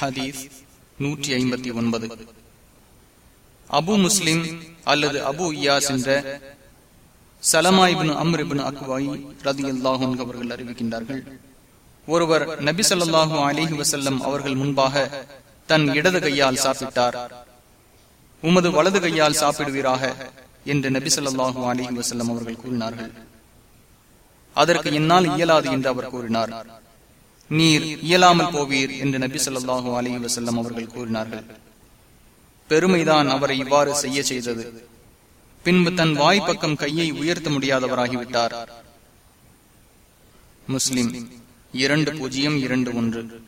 ஹதீஸ் நூற்றி ஐம்பத்தி ஒன்பது. அபு முஸ்லிம் அல்லது அபு இயாஸ் என்ற சலமாயிபின் அம்ரிபின் அக்வாய் ரதி அல்லாஹும் அவர்கள் அறிவிக்கின்றார்கள். ஒருவர் நபி சொல்லாஹு அலிஹி வசல்லம் அவர்கள் முன்பாக தன் இடது கையால் சாப்பிட்டார். உமது வலது கையால் சாப்பிடுவீராக என்று நபி சொல்லாஹு அலிஹி வசல்லம் அவர்கள் கூறினார்கள். அதற்கு என்னால் இயலாது என்று அவர் கூறினார். நீர் இயலாமல் போவீர் என்று நபி சொல்லாஹு அலி வசல்லம் அவர்கள் கூறினார்கள். பெருமைதான் அவரை இவ்வாறு செய்ய செய்தது. பின்பு தன் வாய்ப்பக்கம் கையை உயர்த்த முடியாதவராகிவிட்டார். முஸ்லிம் இரண்டு பூஜ்ஜியம் இரண்டு ஒன்று.